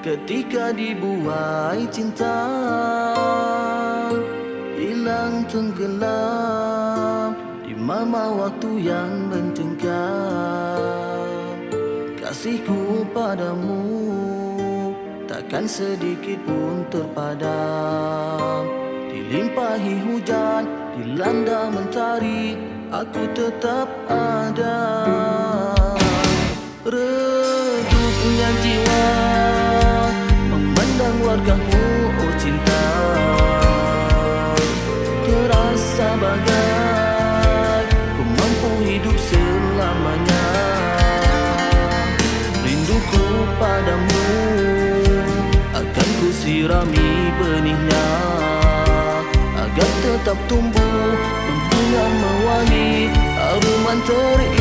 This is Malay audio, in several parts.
Ketika dibuai cinta Hilang tenggelam Di mama waktu yang mencengkam. Kasihku padamu Takkan sedikit pun terpadam. Dilimpahi hujan Dilanda mentari Aku tetap ada. Redupnya jiwa keluargamu oh cinta. Terasa bagai ku mampu hidup selamanya. Rinduku padamu akan ku sirami benihnya. Agar tetap tumbuh membunga mewangi Aruman terindah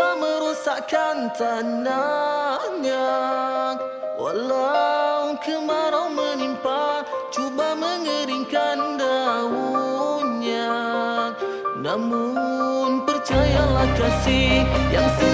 Cuba merosakkan tanahnya. Walau kemarau menimpa Cuba mengeringkan daunnya. Namun percayalah kasih yang selain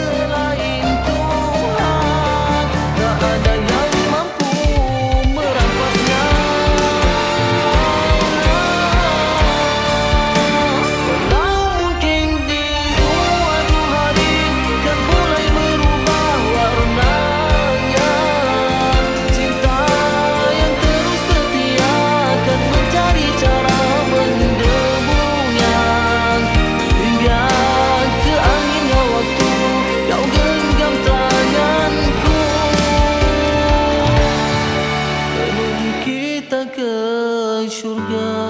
good.